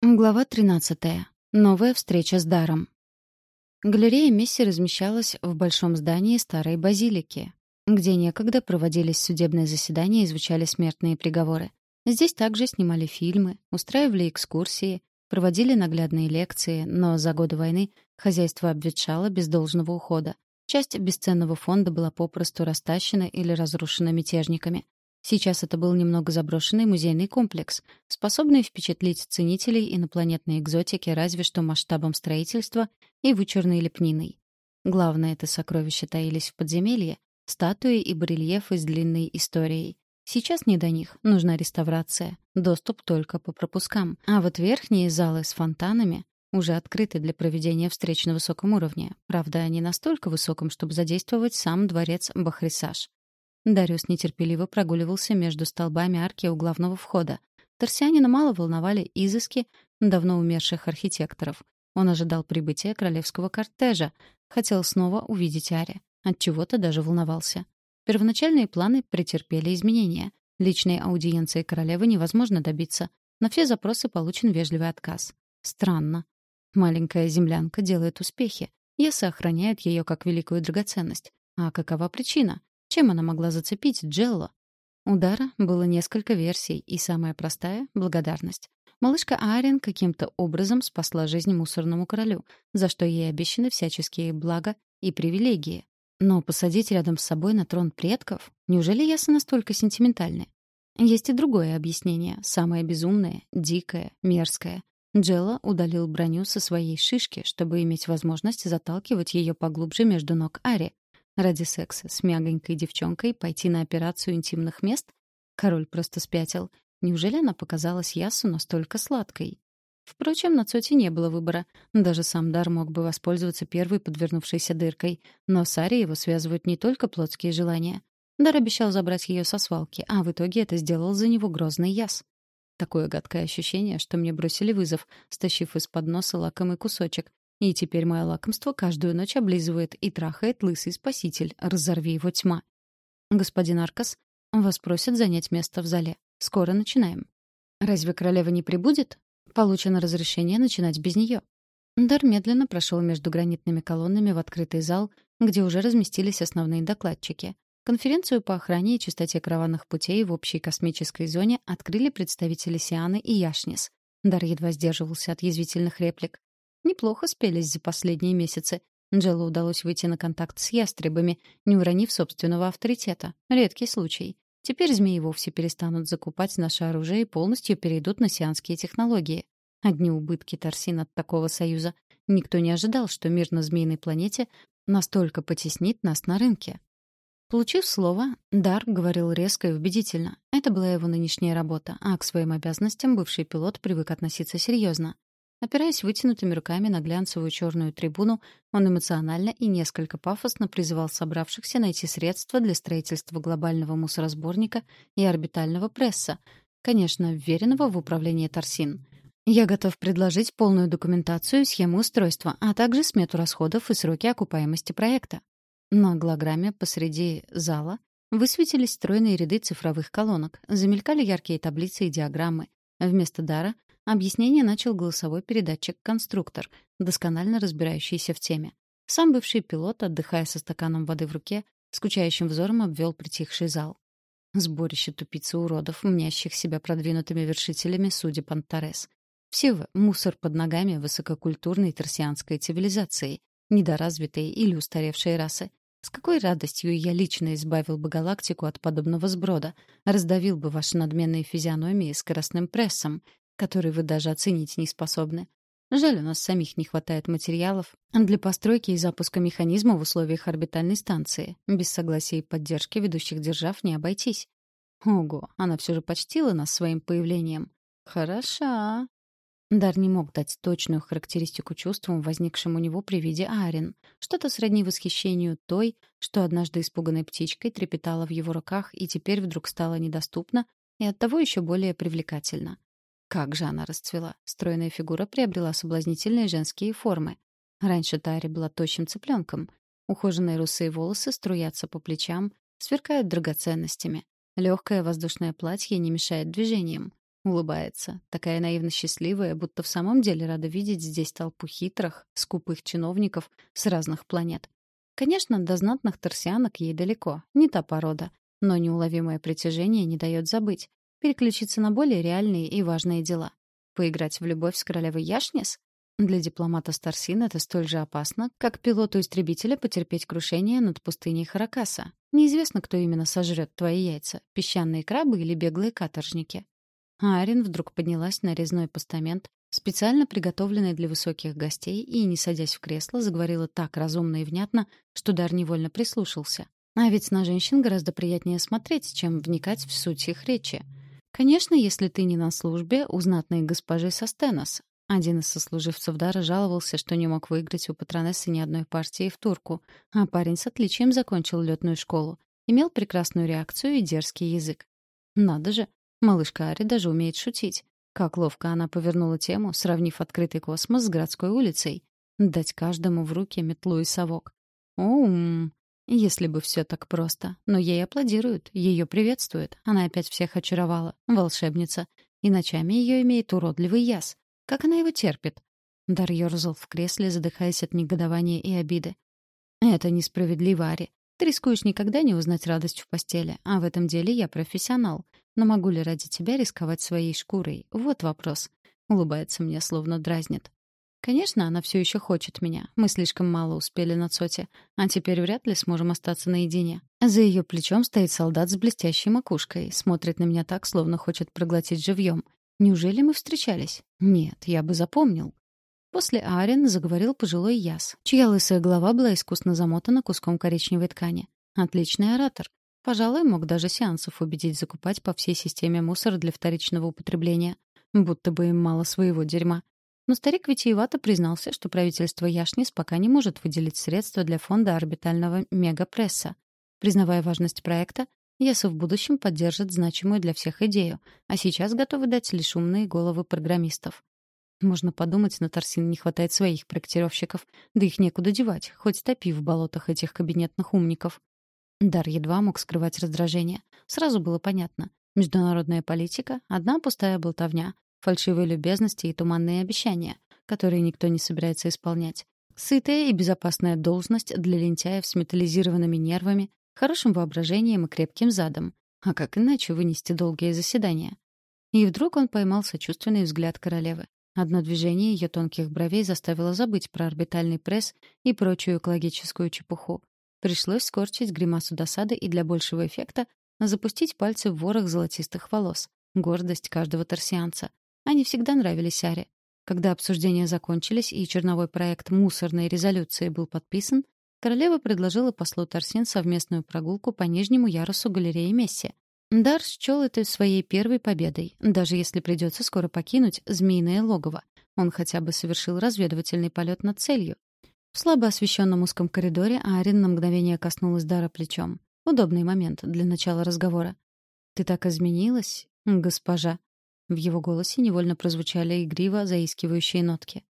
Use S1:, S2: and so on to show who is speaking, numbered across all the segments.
S1: Глава 13. Новая встреча с Даром. Галерея Месси размещалась в большом здании старой базилики, где некогда проводились судебные заседания и звучали смертные приговоры. Здесь также снимали фильмы, устраивали экскурсии, проводили наглядные лекции, но за годы войны хозяйство обветшало без должного ухода. Часть бесценного фонда была попросту растащена или разрушена мятежниками. Сейчас это был немного заброшенный музейный комплекс, способный впечатлить ценителей инопланетной экзотики разве что масштабом строительства и вычурной лепниной. Главное, это сокровища таились в подземелье, статуи и барельефы с длинной историей. Сейчас не до них, нужна реставрация, доступ только по пропускам. А вот верхние залы с фонтанами уже открыты для проведения встреч на высоком уровне. Правда, не настолько высоком, чтобы задействовать сам дворец Бахрисаж. Дариус нетерпеливо прогуливался между столбами арки у главного входа. Торсианина мало волновали изыски давно умерших архитекторов. Он ожидал прибытия королевского кортежа, хотел снова увидеть Ари. Отчего-то даже волновался. Первоначальные планы претерпели изменения. Личной аудиенции королевы невозможно добиться. На все запросы получен вежливый отказ. Странно. Маленькая землянка делает успехи. Ясы охраняют ее как великую драгоценность. А какова причина? Чем она могла зацепить Джелло? У Дара было несколько версий, и самая простая — благодарность. Малышка Арен каким-то образом спасла жизнь мусорному королю, за что ей обещаны всяческие блага и привилегии. Но посадить рядом с собой на трон предков? Неужели ясно настолько сентиментальны? Есть и другое объяснение, самое безумное, дикое, мерзкое. Джелла удалил броню со своей шишки, чтобы иметь возможность заталкивать ее поглубже между ног Ари, Ради секса с мягонькой девчонкой пойти на операцию интимных мест? Король просто спятил. Неужели она показалась Ясу настолько сладкой? Впрочем, на Цоте не было выбора. Даже сам Дар мог бы воспользоваться первой подвернувшейся дыркой. Но с Ари его связывают не только плотские желания. Дар обещал забрать ее со свалки, а в итоге это сделал за него грозный Яс. Такое гадкое ощущение, что мне бросили вызов, стащив из-под носа лакомый кусочек, и теперь мое лакомство каждую ночь облизывает и трахает лысый спаситель. Разорви его тьма. Господин Аркас, вас просят занять место в зале. Скоро начинаем. Разве королева не прибудет? Получено разрешение начинать без нее. Дар медленно прошел между гранитными колоннами в открытый зал, где уже разместились основные докладчики. Конференцию по охране и чистоте караванных путей в общей космической зоне открыли представители Сианы и Яшнис. Дар едва сдерживался от язвительных реплик. Неплохо спелись за последние месяцы. Джеллу удалось выйти на контакт с ястребами, не уронив собственного авторитета. Редкий случай. Теперь змеи вовсе перестанут закупать наше оружие и полностью перейдут на сианские технологии. Одни убытки торсин от такого союза. Никто не ожидал, что мир на змеиной планете настолько потеснит нас на рынке. Получив слово, Дар говорил резко и убедительно. Это была его нынешняя работа, а к своим обязанностям бывший пилот привык относиться серьезно. Опираясь вытянутыми руками на глянцевую черную трибуну, он эмоционально и несколько пафосно призывал собравшихся найти средства для строительства глобального мусоросборника и орбитального пресса, конечно, вверенного в управление Торсин. Я готов предложить полную документацию, схему устройства, а также смету расходов и сроки окупаемости проекта. На голограмме посреди зала высветились стройные ряды цифровых колонок, замелькали яркие таблицы и диаграммы. Вместо дара Объяснение начал голосовой передатчик-конструктор, досконально разбирающийся в теме. Сам бывший пилот, отдыхая со стаканом воды в руке, скучающим взором обвел притихший зал. Сборище тупицы уродов, мнящих себя продвинутыми вершителями судеб Антарес. Все вы — мусор под ногами высококультурной торсианской цивилизации, недоразвитые или устаревшие расы. С какой радостью я лично избавил бы галактику от подобного сброда, раздавил бы ваши надменные физиономии скоростным прессом, который вы даже оценить не способны. Жаль, у нас самих не хватает материалов для постройки и запуска механизма в условиях орбитальной станции. Без согласия и поддержки ведущих держав не обойтись. Ого, она все же почтила нас своим появлением. Хороша. Дар не мог дать точную характеристику чувствам, возникшим у него при виде Арин. Что-то сродни восхищению той, что однажды испуганной птичкой трепетала в его руках и теперь вдруг стала недоступна и оттого еще более привлекательна. Как же она расцвела. Стройная фигура приобрела соблазнительные женские формы. Раньше Тари была тощим цыпленком. Ухоженные русые волосы струятся по плечам, сверкают драгоценностями. Легкое воздушное платье не мешает движениям. Улыбается, такая наивно счастливая, будто в самом деле рада видеть здесь толпу хитрых, скупых чиновников с разных планет. Конечно, до знатных торсианок ей далеко, не та порода, но неуловимое притяжение не дает забыть, переключиться на более реальные и важные дела. Поиграть в любовь с королевой Яшнис? Для дипломата Старсин это столь же опасно, как пилоту истребителя потерпеть крушение над пустыней Харакаса. Неизвестно, кто именно сожрет твои яйца — песчаные крабы или беглые каторжники. А Арин вдруг поднялась на резной постамент, специально приготовленный для высоких гостей, и, не садясь в кресло, заговорила так разумно и внятно, что Дар невольно прислушался. А ведь на женщин гораздо приятнее смотреть, чем вникать в суть их речи. Конечно, если ты не на службе у знатной госпожи Состенос, один из сослуживцев Дара жаловался, что не мог выиграть у патронессы ни одной партии в турку, а парень с отличием закончил летную школу, имел прекрасную реакцию и дерзкий язык. Надо же, малышка Ари даже умеет шутить. Как ловко она повернула тему, сравнив открытый космос с городской улицей. Дать каждому в руки метлу и совок. Оум, если бы все так просто. Но ей аплодируют, ее приветствуют. Она опять всех очаровала. Волшебница. И ночами ее имеет уродливый яс. Как она его терпит? Дар ёрзал в кресле, задыхаясь от негодования и обиды. «Это несправедливо, Ари. Ты рискуешь никогда не узнать радость в постели, а в этом деле я профессионал. Но могу ли ради тебя рисковать своей шкурой? Вот вопрос». Улыбается мне, словно дразнит. Конечно, она все еще хочет меня. Мы слишком мало успели на Цоте, а теперь вряд ли сможем остаться наедине. За ее плечом стоит солдат с блестящей макушкой, смотрит на меня так, словно хочет проглотить живьем. Неужели мы встречались? Нет, я бы запомнил. После Арен заговорил пожилой Яс, чья лысая голова была искусно замотана куском коричневой ткани. Отличный оратор. Пожалуй, мог даже сеансов убедить закупать по всей системе мусор для вторичного употребления. Будто бы им мало своего дерьма. Но старик витиевато признался, что правительство Яшнис пока не может выделить средства для фонда орбитального мегапресса. Признавая важность проекта, Яса в будущем поддержит значимую для всех идею, а сейчас готовы дать лишь умные головы программистов. Можно подумать, на Торсин не хватает своих проектировщиков, да их некуда девать, хоть топи в болотах этих кабинетных умников. Дар едва мог скрывать раздражение. Сразу было понятно. Международная политика — одна пустая болтовня, фальшивые любезности и туманные обещания, которые никто не собирается исполнять. Сытая и безопасная должность для лентяев с металлизированными нервами, хорошим воображением и крепким задом. А как иначе вынести долгие заседания? И вдруг он поймал сочувственный взгляд королевы. Одно движение ее тонких бровей заставило забыть про орбитальный пресс и прочую экологическую чепуху. Пришлось скорчить гримасу досады и для большего эффекта запустить пальцы в ворох золотистых волос. Гордость каждого торсианца. Они всегда нравились Аре. Когда обсуждения закончились и черновой проект мусорной резолюции был подписан, Королева предложила послу Торсин совместную прогулку по нижнему ярусу галереи Месси. Дар счел это своей первой победой, даже если придется скоро покинуть змеиное логово. Он хотя бы совершил разведывательный полет над целью. В слабо освещенном узком коридоре Арин на мгновение коснулась Дара плечом. Удобный момент для начала разговора. «Ты так изменилась, госпожа?» В его голосе невольно прозвучали игриво заискивающие нотки.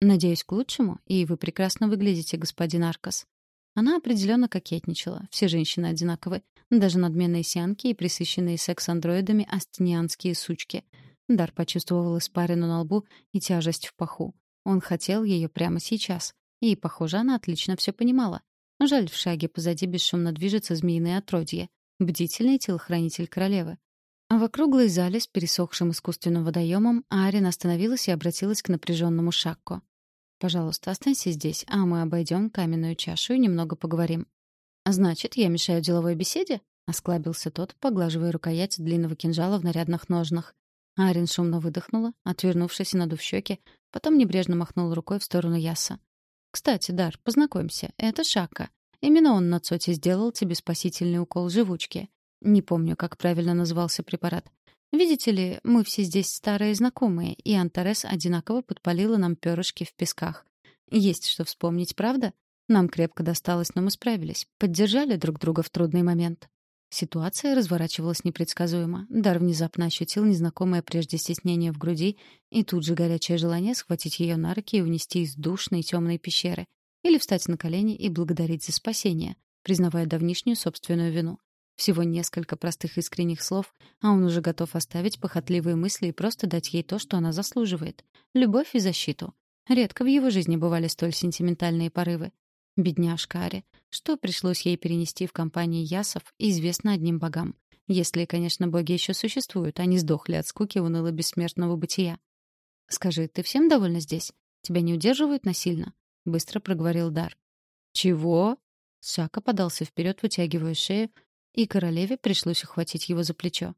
S1: «Надеюсь, к лучшему, и вы прекрасно выглядите, господин Аркас. Она определенно кокетничала. Все женщины одинаковы. Даже надменные сианки и присыщенные секс-андроидами астенианские сучки. Дар почувствовал испарину на лбу и тяжесть в паху. Он хотел ее прямо сейчас. И, похоже, она отлично все понимала. Жаль, в шаге позади бесшумно движется змеиное отродье. Бдительный телохранитель королевы. В округлой зале с пересохшим искусственным водоемом Арин остановилась и обратилась к напряженному Шакко. Пожалуйста, останься здесь, а мы обойдем каменную чашу и немного поговорим. Значит, я мешаю деловой беседе? осклабился тот, поглаживая рукоять длинного кинжала в нарядных ножнах. Арин шумно выдохнула, отвернувшись и надув щеки, потом небрежно махнул рукой в сторону Яса. «Кстати, Дар, познакомься, это Шака. Именно он на Цоте сделал тебе спасительный укол живучки. Не помню, как правильно назывался препарат. Видите ли, мы все здесь старые знакомые, и Антарес одинаково подпалила нам перышки в песках. Есть что вспомнить, правда? Нам крепко досталось, но мы справились. Поддержали друг друга в трудный момент. Ситуация разворачивалась непредсказуемо. Дар внезапно ощутил незнакомое прежде стеснение в груди и тут же горячее желание схватить ее на руки и унести из душной темной пещеры. Или встать на колени и благодарить за спасение, признавая давнишнюю собственную вину. Всего несколько простых искренних слов, а он уже готов оставить похотливые мысли и просто дать ей то, что она заслуживает. Любовь и защиту. Редко в его жизни бывали столь сентиментальные порывы. Бедняжка Ари. Что пришлось ей перенести в компании ясов, известно одним богам. Если, конечно, боги еще существуют, не сдохли от скуки уныло-бессмертного бытия. «Скажи, ты всем довольна здесь? Тебя не удерживают насильно?» — быстро проговорил Дар. «Чего?» Сака подался вперед, вытягивая шею, и королеве пришлось ухватить его за плечо.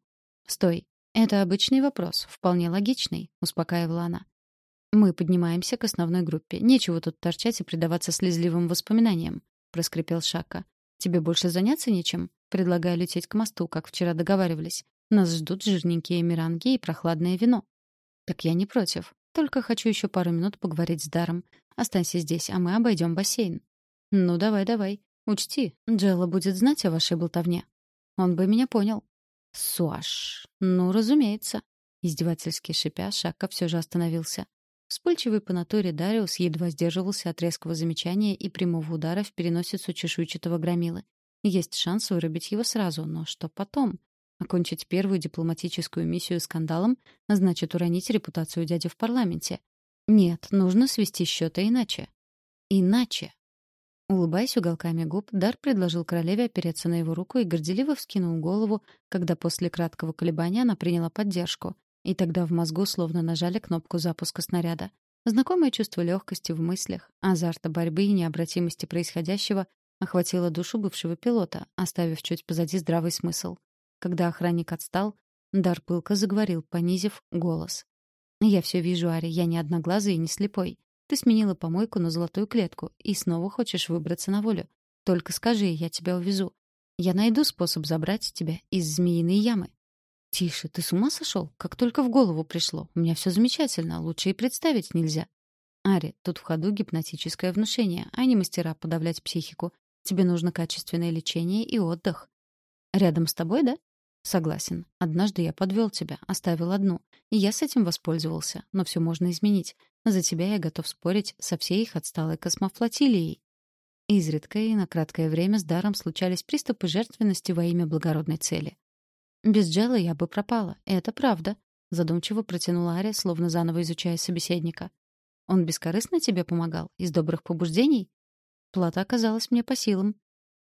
S1: «Стой. Это обычный вопрос, вполне логичный», — успокаивала она. «Мы поднимаемся к основной группе. Нечего тут торчать и предаваться слезливым воспоминаниям», — проскрипел Шака. «Тебе больше заняться нечем? Предлагаю лететь к мосту, как вчера договаривались. Нас ждут жирненькие миранги и прохладное вино». «Так я не против. Только хочу еще пару минут поговорить с Даром. Останься здесь, а мы обойдем бассейн». «Ну, давай, давай. Учти, Джелла будет знать о вашей болтовне». Он бы меня понял. «Суаш. Ну, разумеется». Издевательски шипя, Шака все же остановился. Вспыльчивый по натуре Дариус едва сдерживался от резкого замечания и прямого удара в переносицу чешуйчатого громилы. Есть шанс вырубить его сразу, но что потом? Окончить первую дипломатическую миссию скандалом значит уронить репутацию дяди в парламенте. Нет, нужно свести счеты иначе. Иначе. Улыбаясь уголками губ, Дар предложил королеве опереться на его руку и горделиво вскинул голову, когда после краткого колебания она приняла поддержку, и тогда в мозгу словно нажали кнопку запуска снаряда. Знакомое чувство легкости в мыслях, азарта борьбы и необратимости происходящего охватило душу бывшего пилота, оставив чуть позади здравый смысл. Когда охранник отстал, Дар пылко заговорил, понизив голос. «Я все вижу, Ари, я не одноглазый и не слепой. Ты сменила помойку на золотую клетку и снова хочешь выбраться на волю. Только скажи, я тебя увезу. Я найду способ забрать тебя из змеиной ямы. «Тише, ты с ума сошел? Как только в голову пришло. У меня все замечательно, лучше и представить нельзя». «Ари, тут в ходу гипнотическое внушение, а не мастера подавлять психику. Тебе нужно качественное лечение и отдых». «Рядом с тобой, да?» «Согласен. Однажды я подвел тебя, оставил одну. И я с этим воспользовался. Но все можно изменить. За тебя я готов спорить со всей их отсталой космофлотилией». Изредка и на краткое время с даром случались приступы жертвенности во имя благородной цели. «Без Джелла я бы пропала, это правда», — задумчиво протянула Ария, словно заново изучая собеседника. «Он бескорыстно тебе помогал? Из добрых побуждений?» Плата оказалась мне по силам.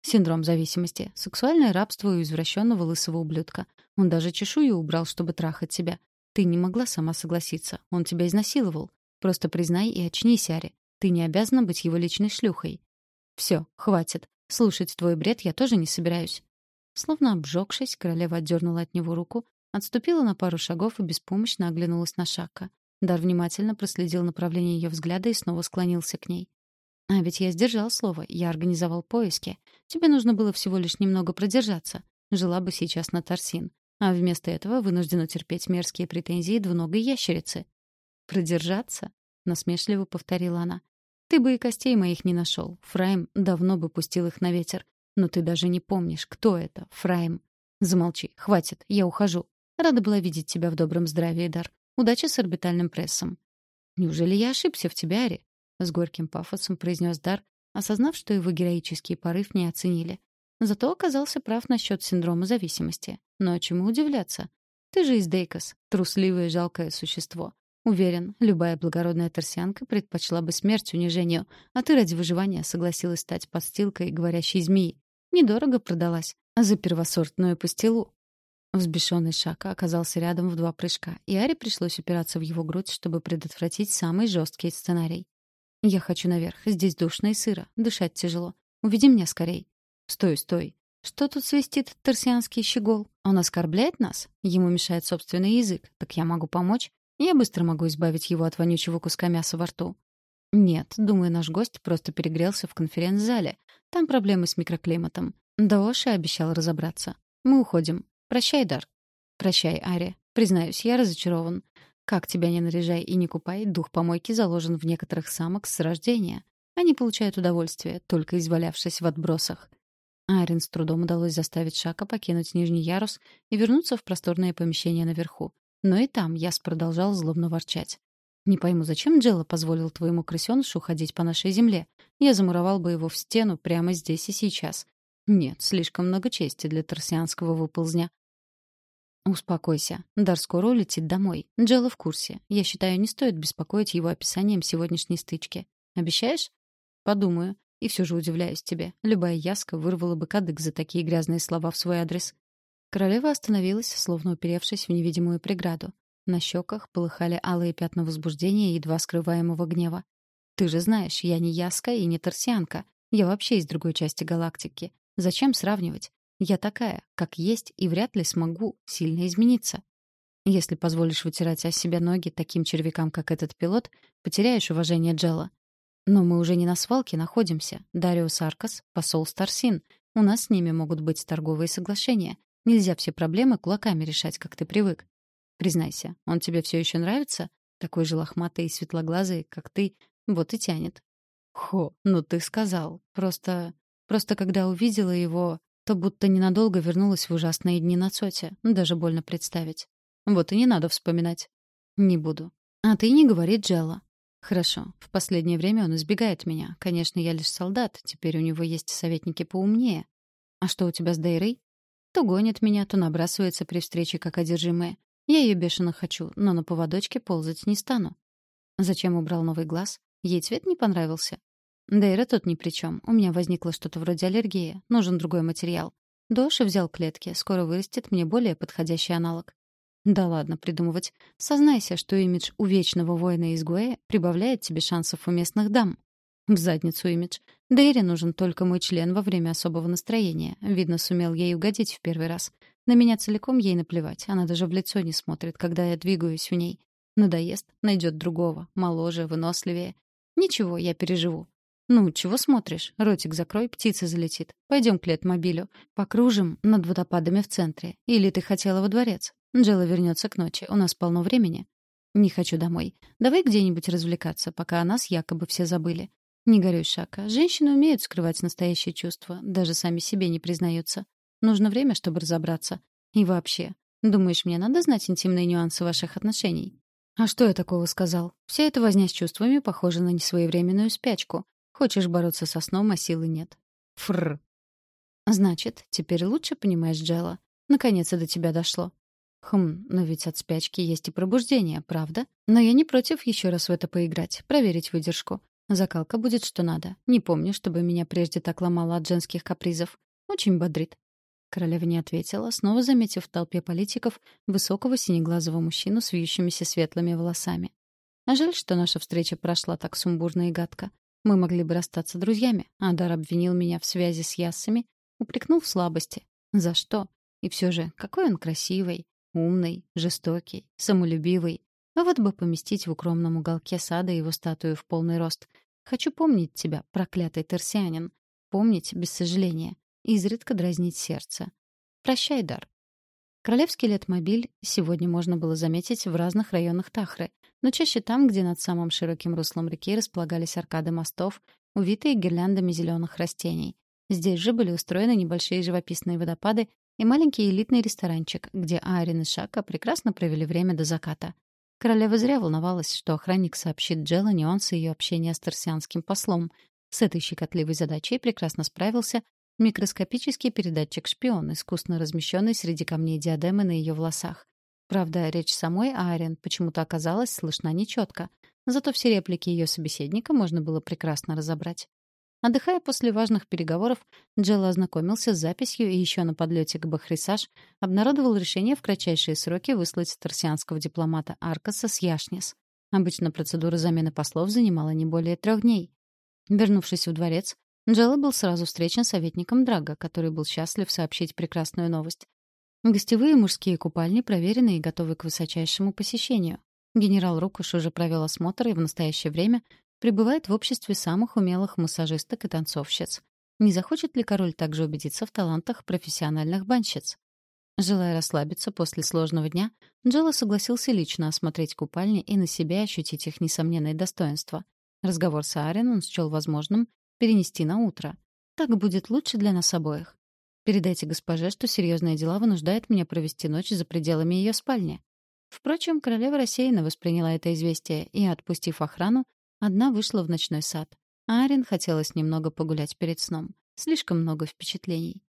S1: Синдром зависимости, сексуальное рабство у извращенного лысого ублюдка. Он даже чешую убрал, чтобы трахать тебя. Ты не могла сама согласиться. Он тебя изнасиловал. Просто признай и очнись, Ари. Ты не обязана быть его личной шлюхой. Все, хватит. Слушать твой бред я тоже не собираюсь. Словно обжегшись, королева отдернула от него руку, отступила на пару шагов и беспомощно оглянулась на Шака. Дар внимательно проследил направление ее взгляда и снова склонился к ней. «А ведь я сдержал слово, я организовал поиски. Тебе нужно было всего лишь немного продержаться. Жила бы сейчас на Тарсин. А вместо этого вынуждена терпеть мерзкие претензии двуногой ящерицы». «Продержаться?» — насмешливо повторила она. «Ты бы и костей моих не нашел. Фрайм давно бы пустил их на ветер. Но ты даже не помнишь, кто это, Фрайм. Замолчи, хватит, я ухожу. Рада была видеть тебя в добром здравии, Дар. Удачи с орбитальным прессом. Неужели я ошибся в тебе, Ари? С горьким пафосом произнес Дар, осознав, что его героический порыв не оценили. Зато оказался прав насчет синдрома зависимости. Но чему удивляться? Ты же из Дейкос, трусливое жалкое существо. Уверен, любая благородная торсианка предпочла бы смерть унижению, а ты ради выживания согласилась стать подстилкой говорящей змеи. Недорого продалась. За первосортную пастилу. Взбешенный Шака оказался рядом в два прыжка, и Аре пришлось упираться в его грудь, чтобы предотвратить самый жесткий сценарий. «Я хочу наверх. Здесь душно и сыро. Дышать тяжело. Уведи меня скорей». «Стой, стой. Что тут свистит торсианский щегол? Он оскорбляет нас? Ему мешает собственный язык. Так я могу помочь? Я быстро могу избавить его от вонючего куска мяса во рту». «Нет, думаю, наш гость просто перегрелся в конференц-зале. Там проблемы с микроклиматом. Даоши обещал разобраться. Мы уходим. Прощай, Дар. Прощай, Ари. Признаюсь, я разочарован. Как тебя не наряжай и не купай, дух помойки заложен в некоторых самок с рождения. Они получают удовольствие, только извалявшись в отбросах. Арин с трудом удалось заставить Шака покинуть нижний ярус и вернуться в просторное помещение наверху. Но и там Яс продолжал злобно ворчать. «Не пойму, зачем Джелла позволил твоему крысёнышу ходить по нашей земле? Я замуровал бы его в стену прямо здесь и сейчас. Нет, слишком много чести для торсианского выползня. Успокойся. Дар скоро улетит домой. Джелла в курсе. Я считаю, не стоит беспокоить его описанием сегодняшней стычки. Обещаешь? Подумаю. И все же удивляюсь тебе. Любая яска вырвала бы кадык за такие грязные слова в свой адрес. Королева остановилась, словно уперевшись в невидимую преграду. На щеках полыхали алые пятна возбуждения и едва скрываемого гнева. «Ты же знаешь, я не яска и не торсианка. Я вообще из другой части галактики. Зачем сравнивать? Я такая, как есть, и вряд ли смогу сильно измениться. Если позволишь вытирать о себя ноги таким червякам, как этот пилот, потеряешь уважение Джелла. Но мы уже не на свалке находимся. Дариус Аркас — посол Старсин. У нас с ними могут быть торговые соглашения. Нельзя все проблемы кулаками решать, как ты привык. Признайся, он тебе все еще нравится? Такой же лохматый и светлоглазый, как ты, вот и тянет. Хо, ну ты сказал. Просто... Просто когда увидела его, то будто ненадолго вернулась в ужасные дни на Цоте. Даже больно представить. Вот и не надо вспоминать. Не буду. А ты не говори Джелла. Хорошо. В последнее время он избегает меня. Конечно, я лишь солдат. Теперь у него есть советники поумнее. А что у тебя с Дейрой? То гонит меня, то набрасывается при встрече как одержимая. Я ее бешено хочу, но на поводочке ползать не стану. Зачем убрал новый глаз? Ей цвет не понравился. Дейра тут ни при чем. У меня возникло что-то вроде аллергии. Нужен другой материал. Доши взял клетки. Скоро вырастет мне более подходящий аналог. Да ладно придумывать. Сознайся, что имидж у вечного воина из Гуэ прибавляет тебе шансов у местных дам. В задницу имидж. Дейре нужен только мой член во время особого настроения. Видно, сумел ей угодить в первый раз. На меня целиком ей наплевать. Она даже в лицо не смотрит, когда я двигаюсь в ней. Надоест, найдет другого, моложе, выносливее. Ничего, я переживу. Ну, чего смотришь? Ротик закрой, птица залетит. Пойдем к летмобилю. Покружим над водопадами в центре. Или ты хотела во дворец? Джелла вернется к ночи. У нас полно времени. Не хочу домой. Давай где-нибудь развлекаться, пока о нас якобы все забыли. Не горюй, Шака. Женщины умеют скрывать настоящие чувства, даже сами себе не признаются. Нужно время, чтобы разобраться. И вообще, думаешь, мне надо знать интимные нюансы ваших отношений? А что я такого сказал? Вся эта возня с чувствами похожа на несвоевременную спячку. Хочешь бороться со сном, а силы нет. Фрр. Значит, теперь лучше понимаешь, Джелла. Наконец до тебя дошло. Хм, но ведь от спячки есть и пробуждение, правда? Но я не против еще раз в это поиграть, проверить выдержку. Закалка будет что надо. Не помню, чтобы меня прежде так ломало от женских капризов. Очень бодрит. Королева не ответила, снова заметив в толпе политиков высокого синеглазого мужчину с вьющимися светлыми волосами. А жаль, что наша встреча прошла так сумбурно и гадко. Мы могли бы расстаться друзьями. Адар обвинил меня в связи с яссами, упрекнул в слабости. За что? И все же, какой он красивый, умный, жестокий, самолюбивый. А вот бы поместить в укромном уголке сада его статую в полный рост. Хочу помнить тебя, проклятый терсианин. Помнить без сожаления. Изредка дразнить сердце. Прощай, Дар. Королевский летмобиль сегодня можно было заметить в разных районах Тахры, но чаще там, где над самым широким руслом реки располагались аркады мостов, увитые гирляндами зеленых растений. Здесь же были устроены небольшие живописные водопады и маленький элитный ресторанчик, где Аарин и Шака прекрасно провели время до заката. Королева зря волновалась, что охранник сообщит Джелла нюансы ее общения с торсианским послом. С этой щекотливой задачей прекрасно справился микроскопический передатчик-шпион, искусно размещенный среди камней диадемы на ее волосах. Правда, речь самой Аарен почему-то оказалась слышна нечетко, зато все реплики ее собеседника можно было прекрасно разобрать. Отдыхая после важных переговоров, Джелла ознакомился с записью и еще на подлете к Бахрисаж обнародовал решение в кратчайшие сроки выслать торсианского дипломата Аркаса с Яшнис. Обычно процедура замены послов занимала не более трех дней. Вернувшись в дворец, Джелла был сразу встречен советником Драга, который был счастлив сообщить прекрасную новость. Гостевые мужские купальни проверены и готовы к высочайшему посещению. Генерал Рукуш уже провел осмотр и в настоящее время пребывает в обществе самых умелых массажисток и танцовщиц. Не захочет ли король также убедиться в талантах профессиональных банщиц? Желая расслабиться после сложного дня, Джелла согласился лично осмотреть купальни и на себе ощутить их несомненные достоинства. Разговор с Арен он счел возможным перенести на утро. Так будет лучше для нас обоих. Передайте госпоже, что серьезные дела вынуждают меня провести ночь за пределами ее спальни. Впрочем, королева рассеянно восприняла это известие и, отпустив охрану, Одна вышла в ночной сад. Арин хотелось немного погулять перед сном. Слишком много впечатлений.